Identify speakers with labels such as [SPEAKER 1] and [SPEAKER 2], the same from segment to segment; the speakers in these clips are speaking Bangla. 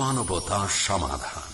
[SPEAKER 1] মানবতা সমাধান।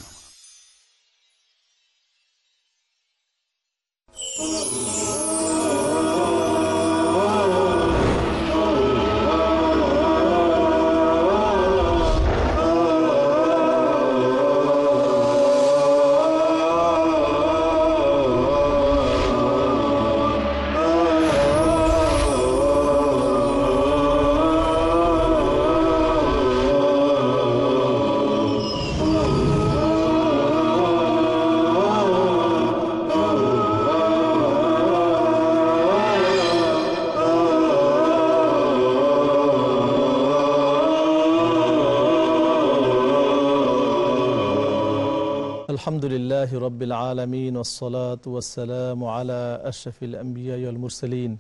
[SPEAKER 2] আলহামদুলিল্লাহ রবিল আলমিন ওসলাতাম আলা আশফিল আম্বিয়াল মুরসলিন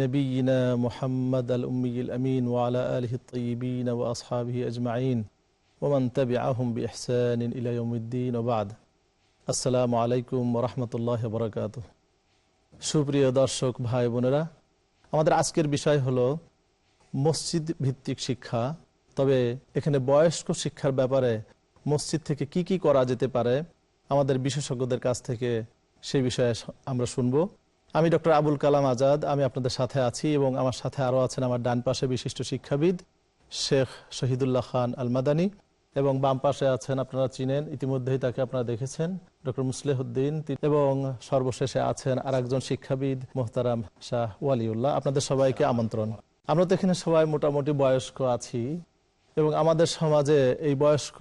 [SPEAKER 2] নবীনা মোহাম্মদ আল উম্মিল আমিন ওয়ালা আলহি তৈবিন ও আসহাবি আজমাইন ওমান তবি আহম বি ইহসান ইলাইমুদ্দিন ওবাদ আসসালামু আলাইকুম রহমতুল্লাহ বরকাত সুপ্রিয় দর্শক ভাই বোনেরা, আমাদের আজকের বিষয় হলো মসজিদ ভিত্তিক শিক্ষা। তবে এখানে বয়স্ক শিক্ষার ব্যাপারে মসজিদ থেকে কি কি করা যেতে পারে আমাদের বিশেষজ্ঞদের কাছ থেকে সেই বিষয়ে আমরা শুনব। আমি ডক্টর আবুল কালাম আজাদ, আমি আপনাদের সাথে আছি এবং আমার সাথে আরও আছেন আমার ডান পাশে বিশিষ্ট শিক্ষাবিদ শেখ শহীদুল্লাহ খান আল মাদানী এবং বাম পাশে আছেন, আপনারা চিনেন, ইতিমধ্যেই তাকে আপনারা দেখেছেন, ডক্টর মুসলেহুদ্দিন এবং সর্বশেষে আছেন আর একজন শিক্ষাবিদ মোহতারাম শাহ ওয়ালিউল্লাহ। আপনাদের সবাইকে আমন্ত্রণ। আমরা তো এখানে সবাই মোটামুটি বয়স্ক আছি। এবং আমাদের সমাজে এই বয়স্ক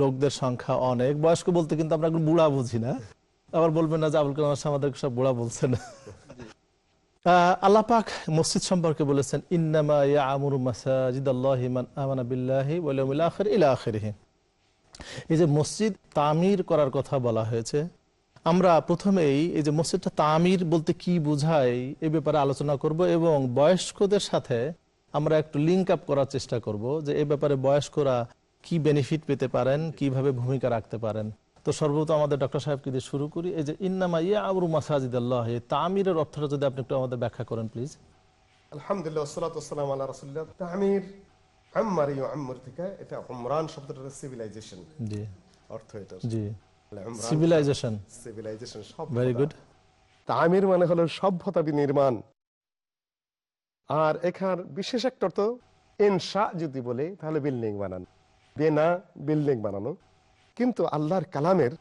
[SPEAKER 2] লোকদের সংখ্যা অনেক। বয়স্ক বলতে কিন্তু আমরা বুড়া বুঝি না। আবার বলবেন না যে আবুল কালাম আমাদের সব বুড়া বলছে না। আল্লাহ মসজিদ সম্পর্কে বলেছেন, ইন্নামা ইয়ামুর মাসাজিদ আল্লাহ আমানা বিল্লাহি ওয়াল ইয়াউমিল আখির ইলা এই যে মসজিদ তামির করার কথা বলা হয়েছে, আমরা প্রথমেই এই যে মসজিদটা তামির বলতে কি বোঝায় এই ব্যাপারে আলোচনা করব এবং বয়স্কদের সাথে আমরা একটু লিঙ্ক আপ করার চেষ্টা করব যে এ ব্যাপারে বয়স্করা কি বেনিফিট পেতে পারেন কীভাবে ভূমিকা রাখতে পারেন। তো সর্বত আমাদের ডক্টর সাহেবকে দিয়ে শুরু করি। এই যে ইন্নামা ইয়া আবরু মাসাজিদ আল্লাহ তামিরের অর্থটা যদি আপনি একটু আমাদের ব্যাখ্যা করেন প্লিজ
[SPEAKER 3] আলহামদুলিল্লাহ সালাম আল্লাহ রসুল্লাহ তামির আম্মার আম্মর থেকে এটা উমরান শব্দটা সিভিলাইজেশন
[SPEAKER 2] জি।
[SPEAKER 3] অর্থ এটা।
[SPEAKER 2] জি। সিভিলাইজেশন
[SPEAKER 3] সিভিলাইজেশন সব
[SPEAKER 2] ভেরি গুড
[SPEAKER 3] তামির মানে হলো সভ্যতা বিনির্মাণ। আর এখান বিশেষ একটা অর্থ এনশা যদি বলে তাহলে বিল্ডিং বানানো। বেনা বিল্ডিং বানানো। কিন্তু আল্লাহর কালামের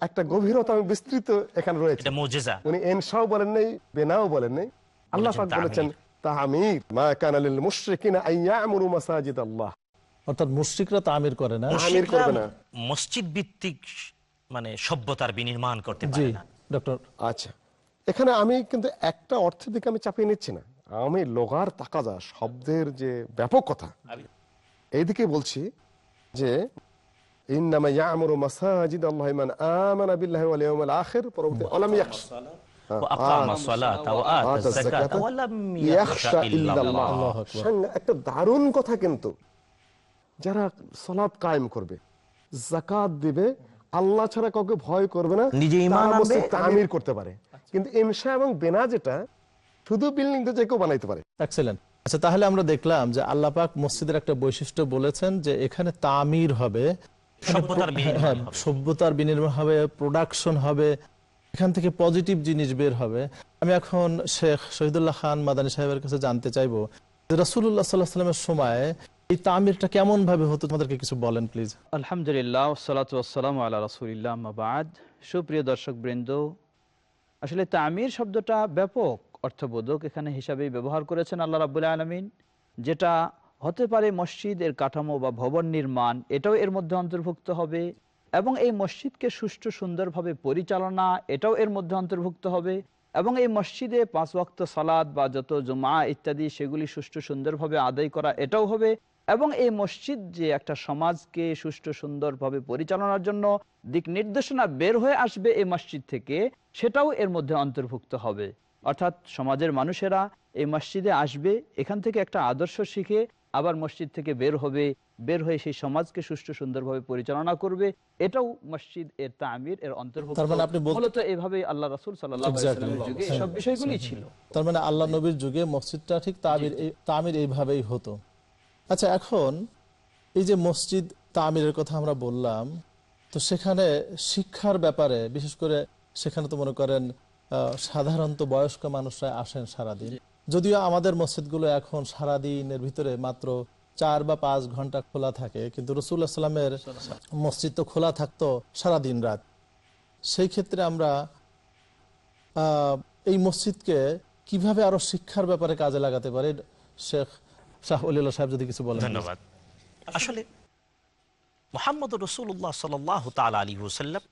[SPEAKER 3] একটা গভীরতা বিস্তৃত এখানে রয়েছে।
[SPEAKER 4] এটা
[SPEAKER 3] উনি এনশাও বলেন নাই বেনাও বলেন নাই। আল্লাহ পাক বলেছেন তাহমির মা কানালিল মুশরিকিনা আইয়ামুরু মাসাজিদ আল্লাহ
[SPEAKER 2] অর্থাৎ মুশরিকরা তামির করে না।
[SPEAKER 3] তামির করবে না।
[SPEAKER 4] মসজিদ ভিত্তিক মানে সভ্যতার বিনির্মাণ করতে পারে না।
[SPEAKER 2] ডক্টর।
[SPEAKER 3] আচ্ছা। এখানে আমি কিন্তু একটা অর্থের দিকে আমি চাপিয়ে নিচ্ছি না। আমি লোগার তাকাজা শব্দের যে ব্যাপকতা এইদিকে বলছি যে একটা কথা কিন্তু। যারা কায়েম করবে জাকাত আল্লাহ ছাড়া কাউকে ভয় করবে না
[SPEAKER 4] নিজে
[SPEAKER 3] তামির করতে পারে। কিন্তু এমসা এবং বেনা যেটা শুধু বিল্ডিং তো যে কেউ বানাইতে পারে।
[SPEAKER 2] এক্সেলেন্ট আচ্ছা তাহলে আমরা দেখলাম যে আল্লাহ পাক মসজিদের একটা বৈশিষ্ট্য বলেছেন যে এখানে তামির হবে
[SPEAKER 4] সভ্যতার বিনির্মাণ
[SPEAKER 2] হ্যাঁ,
[SPEAKER 4] হবে।
[SPEAKER 2] বিনির্মাণ হবে প্রোডাকশন হবে এখান থেকে পজিটিভ জিনিস বের হবে। আমি এখন শেখ শহীদুল্লাহ খান মাদানী সাহেবের কাছে জানতে চাইব যে রাসুল্লাহ সাল্লাহ সাল্লামের সময় এই তামিরটা কেমন ভাবে হতো তোমাদেরকে কিছু বলেন প্লিজ
[SPEAKER 5] আলহামদুলিল্লাহ সালাত আল্লাহ রসুলিল্লাহ সুপ্রিয় দর্শক বৃন্দ আসলে তামির শব্দটা ব্যাপক। অর্থবোধক এখানে হিসাবেই ব্যবহার করেছেন আল্লাহ রাবুল্লাহ আলমিন, যেটা হতে পারে মসজিদের কাঠামো বা ভবন নির্মাণ, এটাও এর মধ্যে অন্তর্ভুক্ত হবে। এবং এই মসজিদকে সুষ্ঠু সুন্দরভাবে পরিচালনা, এটাও এর মধ্যে অন্তর্ভুক্ত হবে। এবং এই মসজিদে পাঁচ ওয়াক্ত সালাদ বা যত জমা ইত্যাদি, সেগুলি সুষ্ঠু সুন্দরভাবে আদায় করা, এটাও হবে। এবং এই মসজিদ যে একটা সমাজকে সুষ্ঠু সুন্দরভাবে পরিচালনার জন্য দিক নির্দেশনা বের হয়ে আসবে এই মসজিদ থেকে, সেটাও এর মধ্যে অন্তর্ভুক্ত হবে। অর্থাৎ সমাজের মানুষেরা এই মসজিদে আসবে এখান থেকে একটা আদর্শ শিখে আবার মসজিদ থেকে বের হবে বের হয়ে সেই সমাজকে সুষ্ঠু সুন্দরভাবে পরিচালনা করবে। এটাও মসজিদ এর তামির এর অন্তর্ভুক্ত।
[SPEAKER 2] তার মানে
[SPEAKER 5] মূলত এভাবেই আল্লাহ রাসুল যুগে সব বিষয়গুলি ছিল।
[SPEAKER 2] তার মানে আল্লাহ নবীর যুগে মসজিদটা ঠিক তামির তামির এইভাবেই হতো। আচ্ছা এখন এই যে মসজিদ তামিলের কথা আমরা বললাম তো সেখানে শিক্ষার ব্যাপারে বিশেষ করে সেখানে তো মনে করেন সাধারণত বয়স্ক মানুষরা আসেন সারাদিন। যদিও আমাদের মসজিদগুলো এখন সারাদিনের ভিতরে মাত্র চার বা পাঁচ ঘণ্টা খোলা থাকে, কিন্তু রসুল্লাহ সাল্লামের মসজিদ তো খোলা থাকতো সারাদিন রাত। সেই ক্ষেত্রে আমরা এই মসজিদকে কীভাবে আরও শিক্ষার ব্যাপারে কাজে লাগাতে পারি? শেখ শাহ সাহেব যদি কিছু বলেন।
[SPEAKER 4] ধন্যবাদ। আসলে মোহাম্মদ রসুল্লাহ সাল্লাহ তালা আলী হুসাল্লাম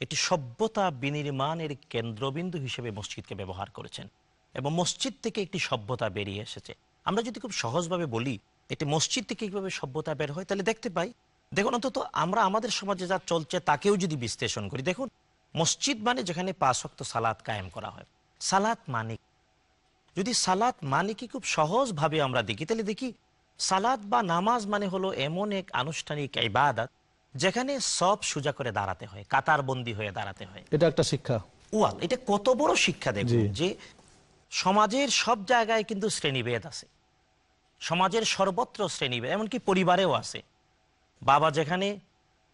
[SPEAKER 4] এটি সভ্যতা বিনির্মাণের কেন্দ্রবিন্দু হিসেবে মসজিদকে ব্যবহার করেছেন এবং মসজিদ থেকে একটি সভ্যতা বেরিয়ে এসেছে। আমরা যদি খুব সহজভাবে বলি এটি মসজিদ থেকে কীভাবে সভ্যতা বের হয়, তাহলে দেখতে পাই, দেখুন অন্তত আমরা আমাদের সমাজে যা চলছে তাকেও যদি বিশ্লেষণ করি, দেখুন, মসজিদ মানে যেখানে পাঁচ ওয়াক্ত সালাত কায়েম করা হয়। সালাত মানে যদি সালাত মানে কি খুব সহজভাবে আমরা দেখি, তাহলে দেখি, সালাত বা নামাজ মানে হলো এমন এক আনুষ্ঠানিক ইবাদত যেখানে সব সোজা করে দাঁড়াতে হয় কাতারবন্দি হয়ে দাঁড়াতে হয়।
[SPEAKER 2] এটা একটা শিক্ষা।
[SPEAKER 4] ওয়াল এটা কত বড় শিক্ষা দেখুন যে সমাজের সব জায়গায় কিন্তু শ্রেণীভেদ আছে। সমাজের সর্বত্র শ্রেণীভেদ এমনকি পরিবারেও আছে। বাবা যেখানে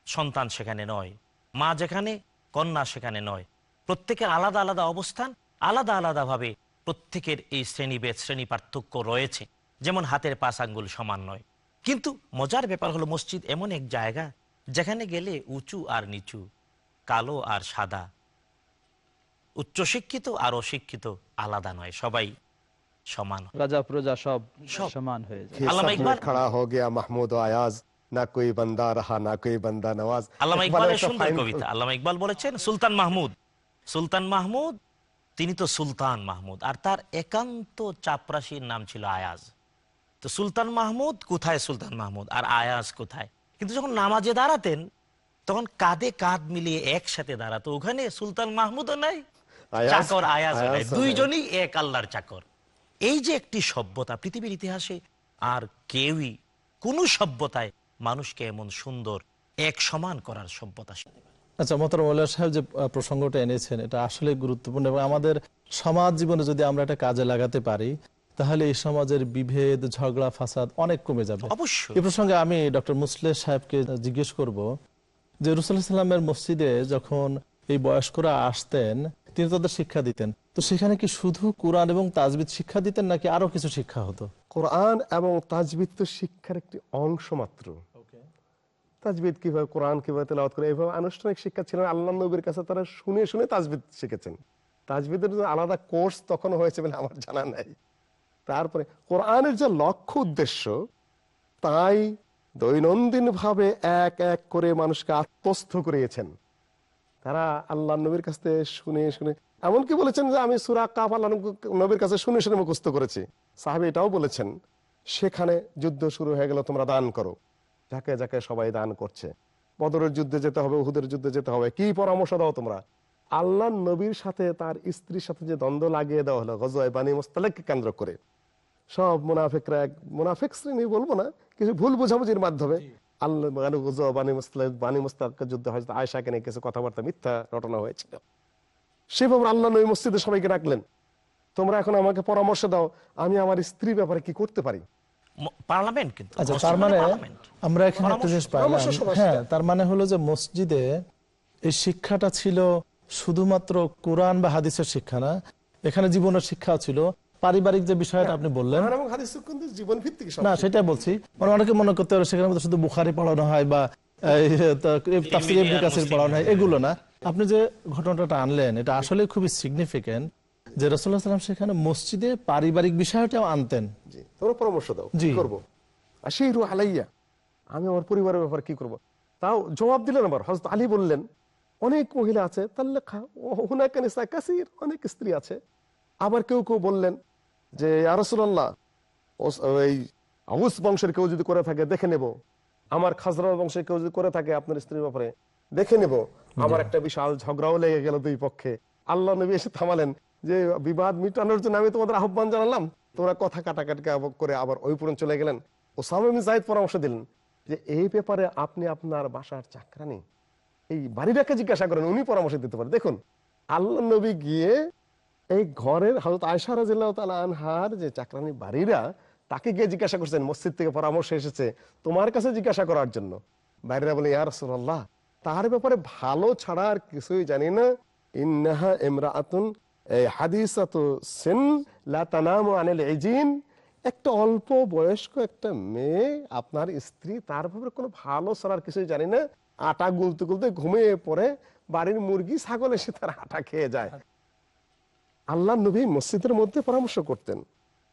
[SPEAKER 4] সন্তান সেখানে নয়। মা যেখানে কন্যা সেখানে নয়। প্রত্যেকের আলাদা আলাদা অবস্থান আলাদা আলাদাভাবে প্রত্যেকের এই শ্রেণীভেদ শ্রেণি পার্থক্য রয়েছে। যেমন হাতের পাঁচ আঙ্গুল সমান নয়। কিন্তু মজার ব্যাপার হলো মসজিদ এমন এক জায়গা যেখানে গেলে উঁচু আর নিচু কালো আর সাদা। উচ্চশিক্ষিত আর অশিক্ষিত আলাদা নয় সবাই সমান।
[SPEAKER 5] রাজা প্রজা সব সমান হয়ে
[SPEAKER 3] খড়া
[SPEAKER 4] হো
[SPEAKER 3] গিয়া
[SPEAKER 4] মাহমুদ আয়াজ ইকবাল বলেছেন সুলতান মাহমুদ। সুলতান মাহমুদ তিনি তো সুলতান মাহমুদ আর তার একান্ত নাম ছিল আয়াজ। তো সুলতান মাহমুদ কোথায় সুলতান মাহমুদ? আর আয়াজ কোথায়? কিন্তু যখন নামাজে দাঁড়াতেন তখন কাঁধে কাঁধ মিলিয়ে একসাথে দাঁড়াতো। ওখানে সুলতান মাহমুদও নাই চাকর আয়াজ। দুইজনই এক আল্লাহর চাকর। এই যে একটি সভ্যতা পৃথিবীর ইতিহাসে আর কেউই কোন সভ্যতায় মানুষকে এমন সুন্দর এক সমান করার সভ্যতা
[SPEAKER 2] আচ্ছা মতর মৌলা সাহেব যে প্রসঙ্গটা এনেছেন এটা আসলে গুরুত্বপূর্ণ এবং আমাদের সমাজ জীবনে যদি আমরা এটা কাজে লাগাতে পারি তাহলে এই সমাজের বিভেদ ঝগড়া ফাসাদ অনেক কমে যাবে।
[SPEAKER 4] অবশ্যই।
[SPEAKER 2] এই প্রসঙ্গে আমি ডক্টর মুসলে সাহেবকে জিজ্ঞেস করব যে রসুল্লাহ মসজিদে যখন এই বয়স্করা আসতেন তিনি তাদের শিক্ষা দিতেন। তো সেখানে কি শুধু কোরআন এবং তাজবিদ শিক্ষা দিতেন নাকি আরও কিছু শিক্ষা হতো?
[SPEAKER 3] কোরআন এবং তাজবিদ তো শিক্ষার একটি অংশ মাত্র। তাজবিদ কীভাবে কোরআন কীভাবে তেলাওয়াত করে এইভাবে আনুষ্ঠানিক শিক্ষা ছিল না। আল্লাহ নবীর কাছে তারা শুনে শুনে তাজবিদ শিখেছেন। তাজবিদের আলাদা কোর্স তখন হয়েছে বলে আমার জানা নাই। তারপরে কোরআনের যে লক্ষ্য উদ্দেশ্য, তাই দৈনন্দিন ভাবে এক এক করে মানুষকে আত্মস্থ করিয়েছেন। তারা আল্লাহ নবীর কাছ থেকে শুনে শুনে, এমনকি বলেছেন যে আমি সুরা কাফ আল্লাহ নবীর কাছে শুনে শুনে মুখস্থ করেছি। সাহাবি এটাও বলেছেন, সেখানে যুদ্ধ শুরু হয়ে গেল তোমরা দান করো, যাকে যাকে সবাই দান করছে। বদরের যুদ্ধে যেতে হবে, উহুদের যুদ্ধে যেতে হবে, কি পরামর্শ দাও তোমরা? আল্লাহ নবীর সাথে তার স্ত্রীর সাথে যে দ্বন্দ্ব লাগিয়ে দেওয়া হলো গজয় বানী মোস্তালেককে কেন্দ্র করে সব মুনাফেকরা এক মুনাফেক শ্রেণি বলব না কিছু ভুল বোঝাবুঝির মাধ্যমে আল্লাহ বানু গজওয়া বানী মুস্তালেক যুদ্ধে হয়তো আয়সাকে নিয়ে কিছু কথাবার্তা মিথ্যা রটনা হয়েছিল। সেভাবে আল্লাহ নবী মসজিদে সবাইকে ডাকলেন তোমরা এখন আমাকে পরামর্শ দাও আমি আমার স্ত্রী ব্যাপারে কি করতে পারি?
[SPEAKER 4] পার্লামেন্ট কিন্তু।
[SPEAKER 2] আচ্ছা তার মানে আমরা এখানে একটা জিনিস পাইলাম। হ্যাঁ তার মানে হলো যে মসজিদে এই শিক্ষাটা ছিল শুধুমাত্র কোরআন বা হাদিসের শিক্ষা না এখানে জীবনের শিক্ষা ছিল। পারিবারিক যে বিষয়টা আপনি বললেন।
[SPEAKER 3] এবং জীবন ভিত্তিক
[SPEAKER 2] না সেটাই বলছি। মানে অনেকে মনে করতে পারে সেখানে শুধু বুখারি পড়ানো হয় বা পড়ানো হয় এগুলো না। আপনি যে ঘটনাটা আনলেন এটা আসলে খুবই সিগনিফিকেন্ট যে রসুল্লাহ সাল্লাম সেখানে মসজিদে পারিবারিক বিষয়টাও আনতেন।
[SPEAKER 3] জি তোমরা পরামর্শ দাও
[SPEAKER 2] জি।
[SPEAKER 3] কি করব? আশিরু আলাইয়া আমি আমার পরিবারের ব্যাপারে কি করব? তাও জবাব দিলেন আবার হজরত আলী বললেন অনেক মহিলা আছে তার লেখা হুনাকানিসা কাসির অনেক স্ত্রী আছে। আবার কেউ কেউ বললেন যে আরসুল্লাহ ওই আউস বংশের কেউ যদি করে থাকে দেখে নেব। আমার খাজরা বংশের কেউ যদি করে থাকে আপনার স্ত্রীর ব্যাপারে দেখে নেব। আমার একটা বিশাল ঝগড়াও লেগে গেল দুই পক্ষে। আল্লাহ নবী এসে থামালেন যে বিবাদ মিটানোর জন্য আমি তোমাদের আহ্বান জানালাম। তোমরা কথা কাটাকাটি করে আবার ওই পর্যন্ত চলে গেলেন। ও সামিম জাহিদ পরামর্শ দিলেন যে এই ব্যাপারে আপনি আপনার বাসার চাকরানি এই বাড়িটাকে জিজ্ঞাসা করেন উনি পরামর্শ দিতে পারেন দেখুন আল্লাহ নবী গিয়ে এই ঘরের হজরত আয়সা রাজিল্লাহ আনহার যে চাকরানি বাড়িরা, তাকে গিয়ে জিজ্ঞাসা করছেন, মসজিদ থেকে পরামর্শ এসেছে তোমার কাছে জিজ্ঞাসা করার জন্য। বাইরেরা বলে, ইয়া রসুল্লাহ তার ব্যাপারে ভালো ছাড়া আর কিছুই জানি না। ইন্নাহা আনিল ইজিন। একটা অল্প বয়স্ক একটা মেয়ে, আপনার স্ত্রী, তার কোনো ভালো কিছুই জানি না। আটা গুলতে গুলতে ঘুমিয়ে পড়ে, বাড়ির মুরগি, ছাগল এসে তার আটা খেয়ে যায়। আল্লাহ নবী মসজিদের মধ্যে পরামর্শ করতেন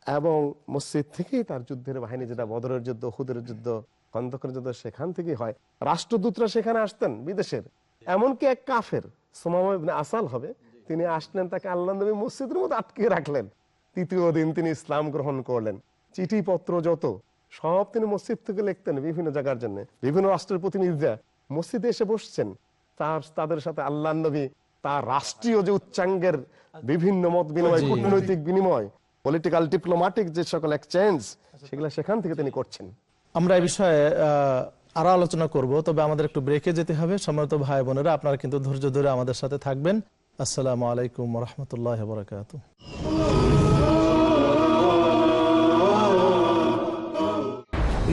[SPEAKER 3] এবং মসজিদ থেকেই তার যুদ্ধের বাহিনী, যেটা বদরের যুদ্ধ, হুদের যুদ্ধ, খন্দকের যুদ্ধ, সেখান থেকেই হয়। রাষ্ট্রদূতরা সেখানে আসতেন বিদেশের। এমনকি এক কাফের, সোমামা আসাল হবে, তিনি আসলেন, তাকে আল্লাহ নবী মসজিদের মধ্যে আটকে রাখলেন। তৃতীয় দিন তিনি ইসলাম গ্রহণ করলেন। চিঠিপত্র যত, সব তিনি মসজিদ থেকে লিখতেন বিভিন্ন জায়গার জন্য। বিভিন্ন রাষ্ট্রের প্রতিনিধিরা মসজিদে এসে বসছেন। তার, তাদের সাথে আল্লাহ নবী তার রাষ্ট্রীয় যে উচ্চাঙ্গের বিভিন্ন মত বিনিময় কূটনৈতিক বিনিময় পলিটিক্যাল ডিপ্লোম্যাটিক যে সকল এক্সচেঞ্জ সেগুলো সেখান থেকে তিনি করছেন।
[SPEAKER 2] আমরা এই বিষয়ে আরও আলোচনা করব তবে আমাদের একটু ব্রেকে যেতে হবে। সম্মানিত ভাই বোনেরা আপনারা কিন্তু ধৈর্য ধরে আমাদের সাথে থাকবেন। আসসালামু আলাইকুম রহমতুল্লাহ বরকাত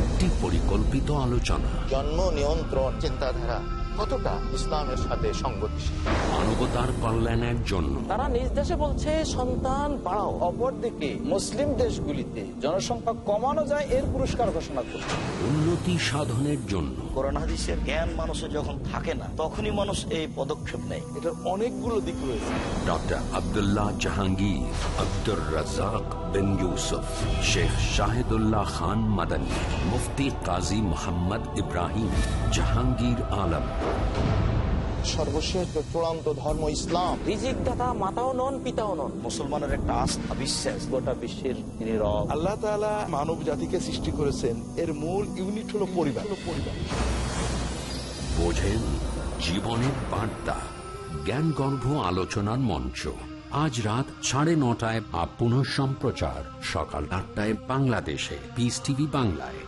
[SPEAKER 1] একটি পরিকল্পিত আলোচনা।
[SPEAKER 6] জন্ম নিয়ন্ত্রণ চিন্তাধারা। কতটা ইসলামের সাথে সংগতিশীল।
[SPEAKER 1] মানবতার কল্যাণের জন্য।
[SPEAKER 7] তারা নিজ দেশে বলছে সন্তান বাড়াও।
[SPEAKER 8] অপরদিকে মুসলিম দেশগুলিতে জনসংখ্যা কমানো যায় এর পুরস্কার ঘোষণা করছে।
[SPEAKER 1] উন্নতি সাধনের জন্য।
[SPEAKER 6] কোরআন হাদিসের জ্ঞান মানুষের যখন থাকে না তখনই মানুষ এই পদক্ষেপ নেয়।
[SPEAKER 8] এটার অনেকগুলো দিক রয়েছে।
[SPEAKER 1] ডক্টর আব্দুল্লাহ জাহাঙ্গীর আব্দুর রাজাক বিন ইউসুফ শেখ শাহিদুল্লাহ খান মাদানী মুফতি কাজী মোহাম্মদ ইব্রাহিম জাহাঙ্গীর আলম।
[SPEAKER 6] সর্বশেষ চূড়ান্ত ধর্ম ইসলাম
[SPEAKER 7] রিজিক দাতা মাতাও নন পিতাও নন।
[SPEAKER 6] মুসলমানের একটা আস্থা বিশ্বাস।
[SPEAKER 8] গোটা বিশ্বের তিনি রব
[SPEAKER 9] আল্লাহ তাআলা মানব জাতিকে সৃষ্টি করেছেন। এর মূল ইউনিট হলো পরিবার। পরিবার
[SPEAKER 1] বোঝেন জীবনের বার্তা জ্ঞানগর্ভ আলোচনার মঞ্চ। আজ রাত সাড়ে নটায় আপ সম্প্রচার সকাল আটটায় বাংলাদেশে। পিস টিভি বাংলায়।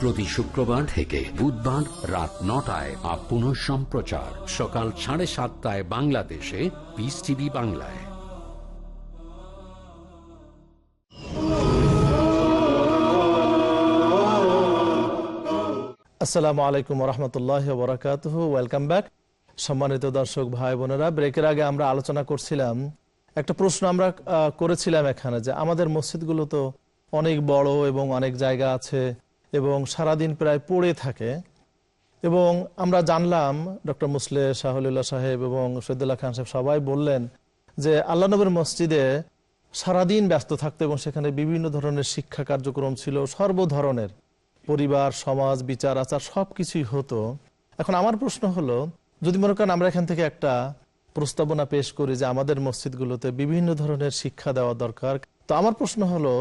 [SPEAKER 1] প্রতি শুক্রবার থেকে বুধবার রাত নটায় আপ পুনঃ সম্প্রচার। সকাল সাড়ে সাতটায় বাংলাদেশে পিস টিভি বাংলায়।
[SPEAKER 2] আসসালামু আলাইকুম রহমতুল্লাহ বরাকাত ওয়েলকাম ব্যাক সম্মানিত দর্শক ভাই বোনেরা ব্রেকের আগে আমরা আলোচনা করছিলাম, একটা প্রশ্ন আমরা করেছিলাম এখানে যে আমাদের মসজিদগুলো তো অনেক বড় এবং অনেক জায়গা আছে এবং সারাদিন প্রায় পড়ে থাকে। এবং আমরা জানলাম, ডক্টর মুসলে শাহুল্লাহ সাহেব এবং সৈদুল্লাহ খান সাহেব সবাই বললেন যে আল্লাহ নবীর মসজিদে সারাদিন ব্যস্ত থাকতো এবং সেখানে বিভিন্ন ধরনের শিক্ষা কার্যক্রম ছিল সর্ব ধরনের পরিবার, সমাজ, বিচার, আচার সব কিছুই হতো। এখন আমার প্রশ্ন হলো, যদি মনে করেন আমরা এখান থেকে একটা প্রস্তাবনা পেশ করি যে আমাদের মসজিদগুলোতে বিভিন্ন ধরনের শিক্ষা দেওয়া দরকার, তো আমার প্রশ্ন হলো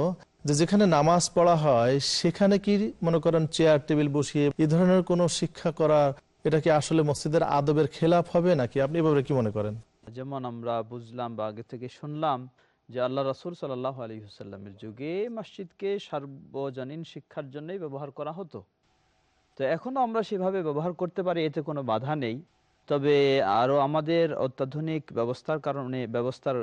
[SPEAKER 2] যে যেখানে নামাজ পড়া হয়, সেখানে কি মনে করেন চেয়ার টেবিল বসিয়ে এই ধরনের কোনো শিক্ষা করা, এটা কি আসলে মসজিদের আদবের খেলাফ হবে নাকি? আপনি এভাবে কি মনে করেন?
[SPEAKER 5] যেমন আমরা বুঝলাম বা আগে থেকে শুনলাম যে আল্লাহ রসুল সাল্লাহ আলী হুসাল্লামের যুগে মসজিদকে সার্বজনীন শিক্ষার জন্যই ব্যবহার করা হতো। তো এখনও আমরা সেভাবে ব্যবহার করতে পারি, এতে কোনো বাধা নেই। তবে আরও আমাদের অত্যাধুনিক ব্যবস্থার কারণে, ব্যবস্থার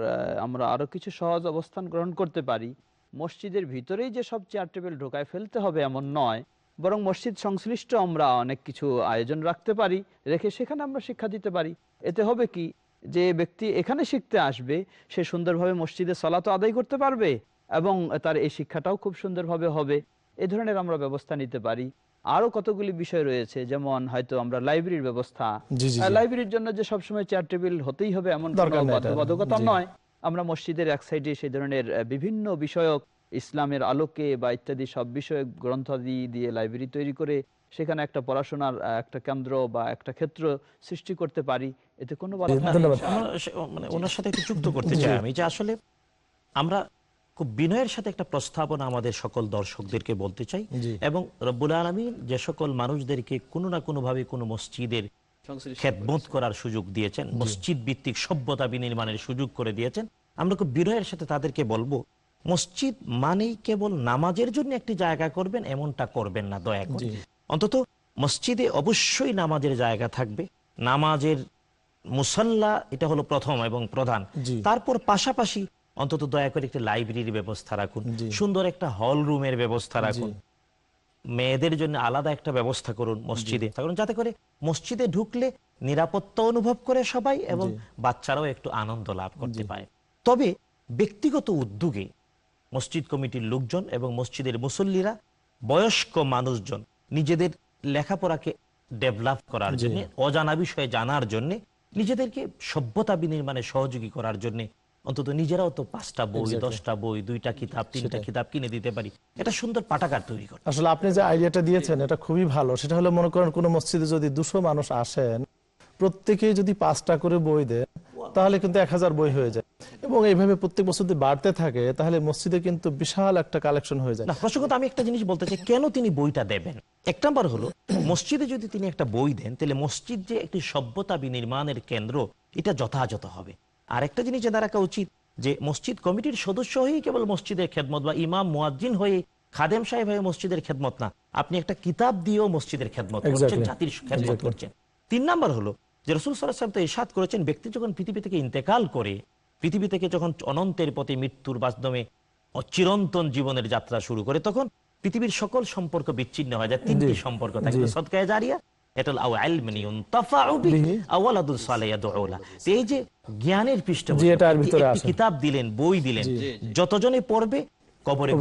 [SPEAKER 5] আমরা আরও কিছু সহজ অবস্থান গ্রহণ করতে পারি। মসজিদের ভিতরেই যে সব চেয়ার টেবিল ঢোকায় ফেলতে হবে এমন নয় বরং মসজিদ সংশ্লিষ্ট আমরা অনেক কিছু আয়োজন রাখতে পারি রেখে সেখানে আমরা শিক্ষা দিতে পারি। এতে হবে কি? যে ব্যক্তি এখানে শিখতে আসবে সে সুন্দরভাবে মসজিদে সলাতো আদায় করতে পারবে এবং তার এই শিক্ষাটাও খুব সুন্দরভাবে হবে। এ ধরনের আমরা ব্যবস্থা নিতে পারি। আরও কতগুলি বিষয় রয়েছে যেমন হয়তো আমরা লাইব্রেরির ব্যবস্থা। লাইব্রেরির জন্য যে সবসময় চেয়ার টেবিল হতেই হবে এমন। বাধ্যবাধকতা নয়। আমরা মসজিদের এক সাইডে সেই ধরনের বিভিন্ন বিষয়ক ইসলামের আলোকে বা ইত্যাদি সব বিষয়ক গ্রন্থাদি দিয়ে লাইব্রেরি তৈরি করে সেখানে একটা পড়াশোনার একটা কেন্দ্র বা একটা ক্ষেত্র সৃষ্টি করতে পারি এতে কোনো
[SPEAKER 4] মানে ওনার সাথে একটু যুক্ত করতে চাই আমি যে আসলে আমরা খুব বিনয়ের সাথে একটা প্রস্তাবনা আমাদের সকল দর্শকদেরকে বলতে চাই এবং রব্বুল আলমী যে সকল মানুষদেরকে কোনো না কোনো ভাবে কোনো মসজিদের খেদমত করার সুযোগ দিয়েছেন মসজিদ ভিত্তিক সভ্যতা বিনির্মাণের সুযোগ করে দিয়েছেন। আমরা খুব বিনয়ের সাথে তাদেরকে বলব মসজিদ মানেই কেবল নামাজের জন্য একটি জায়গা করবেন এমনটা করবেন না দয়া করে। অন্তত মসজিদে অবশ্যই নামাজের জায়গা থাকবে। নামাজের মুসল্লা এটা হলো প্রথম এবং প্রধান। তারপর পাশাপাশি অন্তত দয়া করে একটি লাইব্রেরির ব্যবস্থা রাখুন সুন্দর একটা হল রুমের ব্যবস্থা রাখুন। মেয়েদের জন্য আলাদা একটা ব্যবস্থা করুন মসজিদে। কারণ যাতে করে মসজিদে ঢুকলে নিরাপত্তা অনুভব করে সবাই এবং বাচ্চারাও একটু আনন্দ লাভ করতে পারে তবে ব্যক্তিগত উদ্যোগে মসজিদ কমিটির লোকজন এবং মসজিদের মুসল্লিরা বয়স্ক মানুষজন নিজেদের লেখাপড়াকে ডেভেলপ করার জন্য অজানা বিষয়ে জানার জন্য নিজেদেরকে সভ্যতা বিনির্মাণে সহযোগী করার জন্য অন্তত নিজেরাও তো পাঁচটা বই দশটা বই দুইটা কিতাব তিনটা কিতাব কিনে দিতে পারি। এটা সুন্দর পাটাকার তৈরি করে।
[SPEAKER 2] আসলে আপনি যে আইডিয়াটা দিয়েছেন এটা খুবই ভালো। সেটা হলো মনে করেন কোনো মসজিদে যদি দুশো মানুষ আসেন প্রত্যেকেই যদি পাঁচটা করে বই দেন তাহলে কিন্তু এক হাজার বই হয়ে যায়। এবং এইভাবে প্রত্যেক বছর যদি বাড়তে থাকে তাহলে মসজিদে কিন্তু বিশাল একটা কালেকশন হয়ে যায়।
[SPEAKER 4] না প্রসঙ্গত আমি একটা জিনিস বলতে চাই কেন তিনি বইটা দেবেন? এক নম্বর হলো মসজিদে যদি তিনি একটা বই দেন তাহলে মসজিদ যে একটি সভ্যতা বিনির্মাণের কেন্দ্র এটা যথাযথ হবে। আর একটা জিনিস জেনে রাখা উচিত যে মসজিদ কমিটির সদস্য হয়েই কেবল মসজিদের খেদমত বা ইমাম মুয়াজ্জিন হয়ে খাদেম সাহেব হয়ে মসজিদের খেদমত না। আপনি একটা কিতাব দিয়েও মসজিদের খেদমত করছেন জাতির খেদমত করছেন। তিন নাম্বার হলো যে রসুল সাল্লাহ সাহেব তো ইরশাদ করেছেন ব্যক্তি যখন পৃথিবী থেকে ইন্তেকাল করে পৃথিবী থেকে যখন অনন্তের পথে মৃত্যুর মাধ্যমে চিরন্তন জীবনের যাত্রা শুরু করে তখন পৃথিবীর সকল সম্পর্ক বিচ্ছিন্ন হয়ে যায়। তিনটি সম্পর্ক থাকে
[SPEAKER 2] জি।
[SPEAKER 4] সদকায় জারিয়া এই যে জ্ঞানের পৃষ্ঠ। কিতাব দিলেন বই দিলেন যতজনে পড়বে কবরে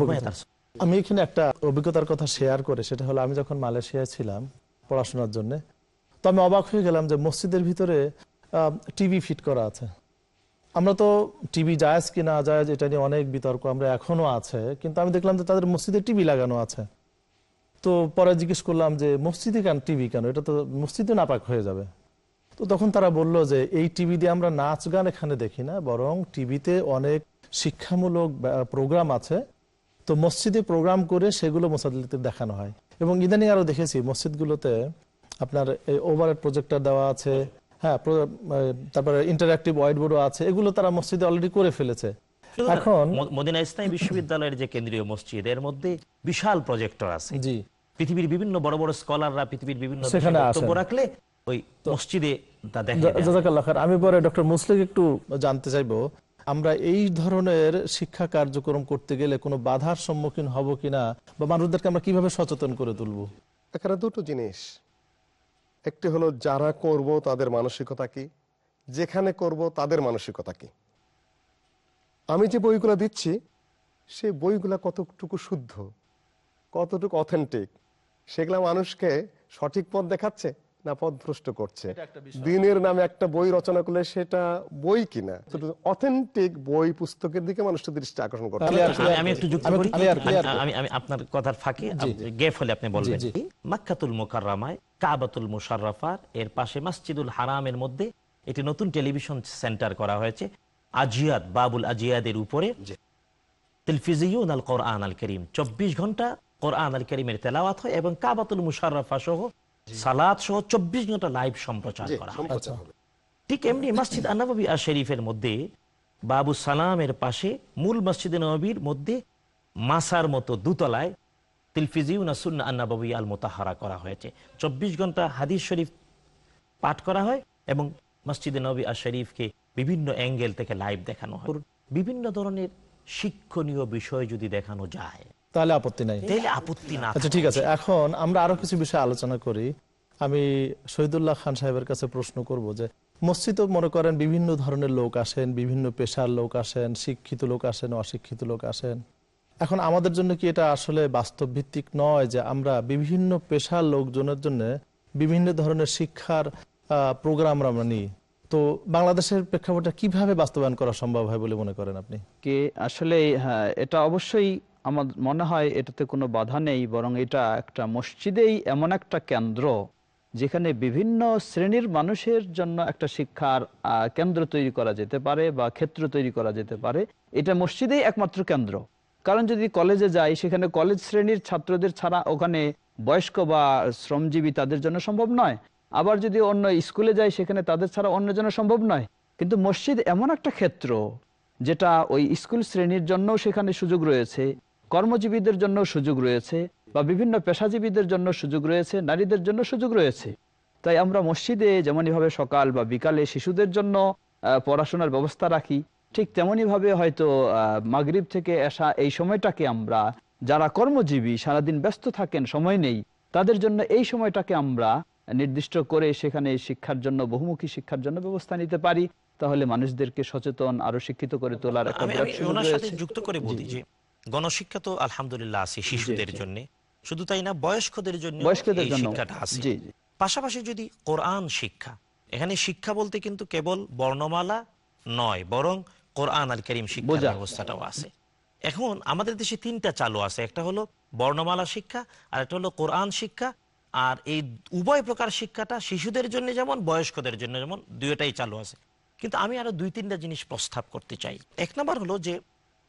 [SPEAKER 2] আমি এখানে একটা অভিজ্ঞতার কথা শেয়ার করে সেটা হলো আমি যখন মালয়েশিয়ায় ছিলাম পড়াশোনার জন্য তো আমি অবাক হয়ে গেলাম যে মসজিদের ভিতরে টিভি ফিট করা আছে। আমরা তো টিভি জায়েজ কি না জায়েজ এটা নিয়ে অনেক বিতর্ক আমরা এখনও আছে কিন্তু আমি দেখলাম যে তাদের মসজিদে টিভি লাগানো আছে। তো পরে জিজ্ঞেস করলাম যে মসজিদে কেন টিভি কেন? এটা তো মসজিদে নাপাক হয়ে যাবে। তো তখন তারা বলল যে এই টিভি দিয়ে আমরা নাচ গান এখানে দেখি না বরং টিভিতে অনেক শিক্ষামূলক প্রোগ্রাম আছে। তো মসজিদে প্রোগ্রাম করে সেগুলো মসজিদে দেখানো হয়। এবং ইদানিং আরও দেখেছি মসজিদগুলোতে আপনার এই ওভারহেড প্রজেক্টর দেওয়া আছে হ্যাঁ তারপরে ইন্টারাক্টিভ হোয়াইট বোর্ডও আছে এগুলো তারা মসজিদে অলরেডি করে ফেলেছে। এখন
[SPEAKER 4] মদিনা ইসলামী বিশ্ববিদ্যালয়ের যে কেন্দ্রীয় মসজিদ এর মধ্যে বিশাল প্রজেক্টর আছে।
[SPEAKER 2] জি।
[SPEAKER 4] পৃথিবীর বিভিন্ন বড় বড় স্কলাররা পৃথিবীর বিভিন্ন
[SPEAKER 2] সেখানে
[SPEAKER 4] বক্তব্য রাখলে ওই মসজিদে তা দেখে।
[SPEAKER 2] আমি পরে ডক্টর মুসলিক একটু জানতে চাইব আমরা এই ধরনের শিক্ষা কার্যক্রম করতে গেলে কোনো বাধার সম্মুখীন হব কিনা বা মানুষদেরকে আমরা কীভাবে সচেতন করে তুলবো?
[SPEAKER 3] এখানে দুটো জিনিস। একটি হলো যারা করব তাদের মানসিকতা কি? যেখানে করব তাদের মানসিকতা কি? আমি যে বইগুলো দিচ্ছি সে বইগুলা কতটুকু শুদ্ধ কতটুকু অথেন্টিক সেগুলা মানুষকে সঠিক পথ দেখাচ্ছে না পথভ্রষ্ট করছে? দিনের নামে একটা বই রচনা করলে সেটা বই কিনা? অথেন্টিক বই পুস্তকের দিকে মানুষের দৃষ্টি আকর্ষণ করছে।
[SPEAKER 4] আমি- একটু যুক্ত করি?
[SPEAKER 2] clear, clear
[SPEAKER 4] আমি- আমি আমি আপনার কথার ফাঁকে গেফ হলে আপনি বলবেন। মাক্কাতুল মোকাররামায় কাবাতুল মুশাররাফার এর পাশে মসজিদুল হারামের মধ্যে এটি নতুন টেলিভিশন সেন্টার করা হয়েছে। আজিয়াদ বাবুল আজিয়াদের উপরে। তেলফিজিউন আল কোরআন আল করিম চব্বিশ ঘণ্টা কোরআন আল করিমের তেলাওয়াত হয় এবং কাবাতুল মুশাররাফা সহ সালাদ সহ চব্বিশ ঘণ্টা লাইভ সম্প্রচার করা হয়। ঠিক এমনি মসজিদ আন্নাবী আর শরীফের মধ্যে বাবু সালামের পাশে মূল মসজিদে নবীর মধ্যে মাসার মতো দুতলায় তিলফিজিউনা সুন্না আন্নাবী আল মোতাহারা করা হয়েছে। চব্বিশ ঘণ্টা হাদিস শরীফ পাঠ করা হয় এবং মসজিদে নবী আর শরীফকে বিভিন্ন অ্যাঙ্গেল থেকে লাইভ দেখানো হয়। বিভিন্ন ধরনের শিক্ষণীয় বিষয় যদি দেখানো যায়।
[SPEAKER 2] তাহলে আপত্তি নাই।
[SPEAKER 4] আপত্তি না
[SPEAKER 2] আচ্ছা ঠিক আছে। এখন আমরা আরও কিছু বিষয়ে আলোচনা করি। আমি শহীদুল্লাহ খান সাহেবের কাছে প্রশ্ন করব যে মসজিদও মনে করেন বিভিন্ন ধরনের লোক আসেন বিভিন্ন পেশার লোক আসেন শিক্ষিত লোক আসেন অশিক্ষিত লোক আসেন। এখন আমাদের জন্য কি এটা আসলে বাস্তব ভিত্তিক নয় যে আমরা বিভিন্ন পেশার লোকজনের জন্য বিভিন্ন ধরনের শিক্ষার প্রোগ্রাম আমরা নিই? তো বাংলাদেশের প্রেক্ষাপটে কীভাবে বাস্তবায়ন করা সম্ভব হয় বলে মনে করেন আপনি?
[SPEAKER 5] কে, আসলে হ্যাঁ এটা অবশ্যই আমার মনে হয় এটাতে কোনো বাধা নেই, বরং এটা একটা মসজিদেই এমন একটা কেন্দ্র যেখানে বিভিন্ন শ্রেণির মানুষের জন্য একটা শিক্ষার কেন্দ্র তৈরি করা যেতে পারে বা ক্ষেত্র তৈরি করা যেতে পারে। এটা মসজিদেই একমাত্র কেন্দ্র। কারণ যদি কলেজে যাই, সেখানে কলেজ শ্রেণির ছাত্রদের ছাড়া ওখানে বয়স্ক বা শ্রমজীবী তাদের জন্য সম্ভব নয়। আবার যদি অন্য স্কুলে যাই সেখানে তাদের ছাড়া অন্য জন্য সম্ভব নয়। কিন্তু মসজিদ এমন একটা ক্ষেত্র, যেটা ওই স্কুল শ্রেণির জন্য সেখানে সুযোগ রয়েছে, কর্মজীবীদের জন্য সুযোগ রয়েছে, বা বিভিন্ন পেশাজীবীদের জন্য সুযোগ রয়েছে, নারীদের জন্য সুযোগ রয়েছে। তাই আমরা মসজিদে যেমনইভাবে সকাল বা বিকালে শিশুদের জন্য পড়াশোনার ব্যবস্থা রাখি, ঠিক তেমনইভাবে হয়তো মাগরিব থেকে আসা এই সময়টাকে আমরা, যারা কর্মজীবী সারাদিন ব্যস্ত থাকেন, সময় নেই, তাদের জন্য এই সময়টাকে আমরা নির্দিষ্ট করে সেখানে শিক্ষার জন্য বহুমুখী শিক্ষার জন্য ব্যবস্থা নিতে পারি তাহলে মানুষদেরকে সচেতন আরও শিক্ষিত করে তোলার।
[SPEAKER 4] যুক্ত করে বলি যে গণশিক্ষা তো আলহামদুলিল্লাহ আছে শিশুদের জন্য। শুধু তাই না বয়স্কদের জন্য
[SPEAKER 5] বয়স্কদের জন্য
[SPEAKER 4] পাশাপাশি যদি কোরআন শিক্ষা এখানে শিক্ষা বলতে কিন্তু কেবল বর্ণমালা নয় বরং কোরআন আল করিম শিক্ষা। ব্যবস্থাটাও আছে। এখন আমাদের দেশে তিনটা চালু আছে একটা হলো বর্ণমালা শিক্ষা আর একটা হলো কোরআন শিক্ষা আর এই উভয় প্রকার শিক্ষাটা শিশুদের জন্য যেমন, বয়স্কদের জন্য যেমন, দুইটাই চালু আছে। কিন্তু আমি আরও দুই, তিনটা জিনিস প্রস্তাব করতে চাই। এক নম্বর হলো যে,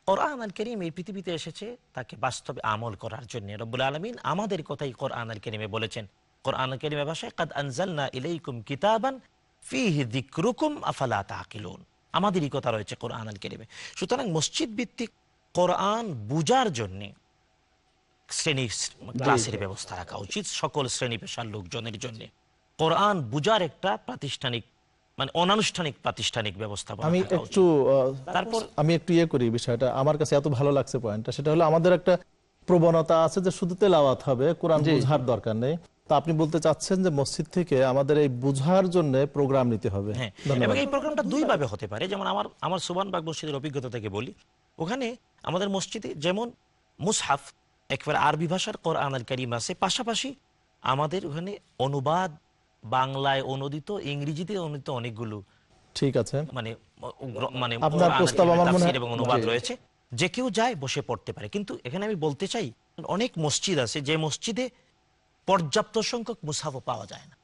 [SPEAKER 4] কোরআন আল করিম এই পৃথিবীতে এসেছে তাকে বাস্তবে আমল করার জন্য। রব্বুল আলমিন আমাদের কথাই কোরআন আল করিমে বলেছেন। কোরআন আল করিমের ভাষায়, কাদ আনজালনা ইলাইকুম কিতাবান ফিহি যিকরুকুম আফালা তাকিলুন। আমাদেরই কথা রয়েছে কোরআন আল করিমে। সুতরাং মসজিদ ভিত্তিক কোরআন বুজার জন্য শ্রেণি ক্লাসের ব্যবস্থা রাখা উচিত সকল শ্রেণি পেশার লোকজনের জন্য। কোরআন বুজার একটা প্রাতিষ্ঠানিক মানে অনানুষ্ঠানিক প্রাতিষ্ঠানিক ব্যবস্থা
[SPEAKER 2] আমি একটু
[SPEAKER 4] তারপর
[SPEAKER 2] আমি একটু ইয়ে করি বিষয়টা। আমার কাছে এত ভালো লাগছে পয়েন্টটা। সেটা হলো আমাদের একটা প্রবণতা আছে যে শুধু তেলাওয়াত হবে কোরআন বুঝার দরকার নেই। তো আপনি বলতে চাচ্ছেন যে মসজিদ থেকে আমাদের এই বুঝার জন্য প্রোগ্রাম নিতে হবে।
[SPEAKER 4] হ্যাঁ এবং এই প্রোগ্রামটা দুই ভাবে হতে পারে। যেমন আমার আমার সুবানবাগ মসজিদের অভিজ্ঞতা থেকে বলি। ওখানে আমাদের মসজিদে যেমন মুসহাফ একবারে আরবি ভাষার কোরআন আল করিম আছে। পাশাপাশি আমাদের ওখানে অনুবাদ বাংলায় অনুদিত ইংরেজিতে অনুদিত অনেকগুলো
[SPEAKER 2] ঠিক আছে।
[SPEAKER 4] মানে মানে
[SPEAKER 2] আপনার প্রস্তাব আমার মনে হয়-
[SPEAKER 4] এবং অনুবাদ রয়েছে। যে কেউ যায় বসে পড়তে পারে। কিন্তু এখানে আমি বলতে চাই অনেক মসজিদ আছে যে মসজিদে পর্যাপ্ত সংখ্যক মুসাফও পাওয়া যায় না।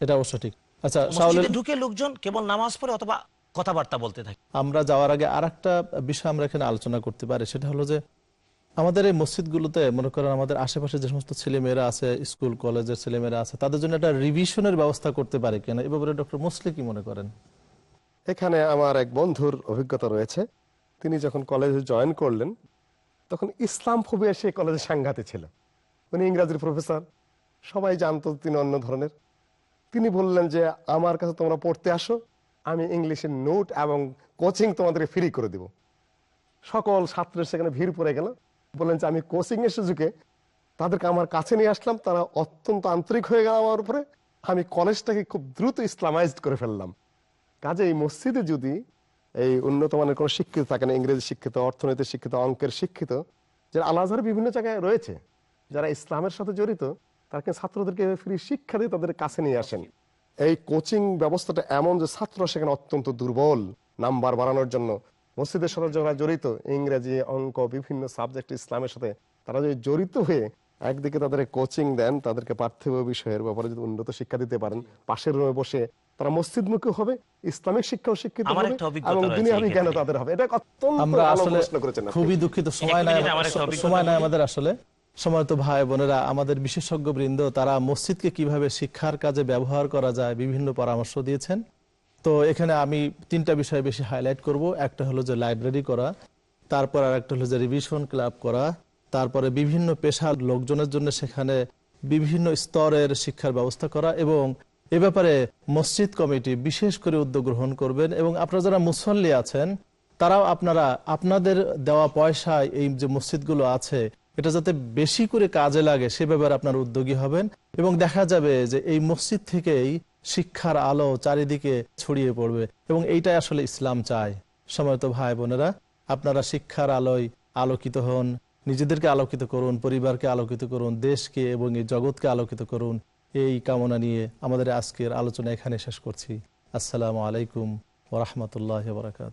[SPEAKER 2] এটা অবশ্য ঠিক। আচ্ছা
[SPEAKER 4] ঢুকে লোকজন কেবল নামাজ পড়ে অথবা কথাবার্তা বলতে থাকে।
[SPEAKER 2] আমরা যাওয়ার আগে আর একটা বিষয় আমরা এখানে আলোচনা করতে পারি। সেটা হলো যে আমাদের এই মসজিদগুলোতে, মনে করেন আমাদের আশেপাশে যে সমস্ত ছেলেমেয়েরা আছে, স্কুল, কলেজের ছেলেমেয়েরা আছে, তাদের জন্য একটা রিভিশনের ব্যবস্থা করতে পারে কিনা? এ ব্যাপারে ডক্টর মুসলি কি মনে করেন?
[SPEAKER 3] এখানে আমার এক বন্ধুর অভিজ্ঞতা রয়েছে। তিনি যখন কলেজে জয়েন করলেন, তখন ইসলাম ফোবিয়া সে কলেজে সাংঘাতে ছিল। উনি ইংরাজির প্রফেসর সবাই জানতো তিনি অন্য ধরনের। তিনি বললেন যে, আমার কাছে তোমরা পড়তে আসো, আমি ইংলিশের নোট এবং কোচিং তোমাদেরকে ফ্রি করে দিব। সকল ছাত্রের সেখানে ভিড় পড়ে গেল। বললেন যে, আমি কোচিং এর সুযোগে তাদেরকে আমার কাছে নিয়ে আসলাম। তারা অত্যন্ত আন্তরিক হয়ে গেল আমার উপরে। আমি কলেজটাকে খুব দ্রুত ইসলামাইজড করে ফেললাম। কাজে এই মসজিদে যদি এই উন্নত মানের কোনো শিক্ষিত থাকে না, ইংরেজি শিক্ষিত অর্থনীতি শিক্ষিত, অঙ্কের শিক্ষিত, যারা আল আজহারের বিভিন্ন জায়গায় রয়েছে, যারা ইসলামের সাথে জড়িত, তারা কিন্তু ছাত্রদেরকে ফ্রি শিক্ষা দিয়ে তাদের কাছে নিয়ে আসেন। এই কোচিং ব্যবস্থাটা এমন যে ছাত্র সেখানে অত্যন্ত দুর্বল, নাম্বার বাড়ানোর জন্য মসজিদের সাথে যারা জড়িত ইংরেজি অঙ্ক বিভিন্ন সাবজেক্ট ইসলামের সাথে তারা যদি জড়িত হয়ে একদিকে তাদের কোচিং দেন তাদেরকে পার্থিব বিষয়ের ব্যাপারে যদি উন্নত শিক্ষা দিতে পারেন পাশের রুমে বসে তারা মসজিদমুখী হবে ইসলামিক শিক্ষাও শিক্ষিত
[SPEAKER 4] আমার
[SPEAKER 3] হবে এবং দুনিয়াবি জ্ঞান তাদের হবে। এটা অত্যন্ত
[SPEAKER 2] আমরা আসলে
[SPEAKER 3] করেছেন
[SPEAKER 2] খুবই দুঃখিত। সময় নাই সময় নাই আমাদের আসলে। সময় তো ভাই বোনেরা আমাদের বিশেষজ্ঞ বৃন্দ তারা মসজিদকে কীভাবে শিক্ষার কাজে ব্যবহার করা যায় বিভিন্ন পরামর্শ দিয়েছেন। তো এখানে আমি তিনটা বিষয় বেশি হাইলাইট করব। একটা হলো যে লাইব্রেরি করা, তারপর আর একটা হলো যে রিভিশন ক্লাব করা, তারপরে বিভিন্ন পেশার লোকজনের জন্য সেখানে বিভিন্ন স্তরের শিক্ষার ব্যবস্থা করা এবং এ ব্যাপারে মসজিদ কমিটি বিশেষ করে উদ্যোগ গ্রহণ করবেন এবং আপনারা যারা মুসল্লি আছেন, তারাও আপনারা, আপনাদের দেওয়া পয়সায় এই যে মসজিদগুলো আছে, এটা যাতে বেশি করে কাজে লাগে, সে ব্যাপারে আপনার উদ্যোগী হবেন এবং দেখা যাবে যে এই মসজিদ থেকেই শিক্ষার আলো চারিদিকে ছড়িয়ে পড়বে এবং এইটাই আসলে ইসলাম চায়। সময় তো ভাই বোনেরা, আপনারা শিক্ষার আলোয় আলোকিত হন, নিজেদেরকে আলোকিত করুন, পরিবারকে আলোকিত করুন, দেশকে এবং এই জগৎকে আলোকিত করুন। এই কামনা নিয়ে আমাদের আজকের আলোচনা এখানে শেষ করছি। আসসালামু আলাইকুম ওরহমতুল্লাহ বরাকাত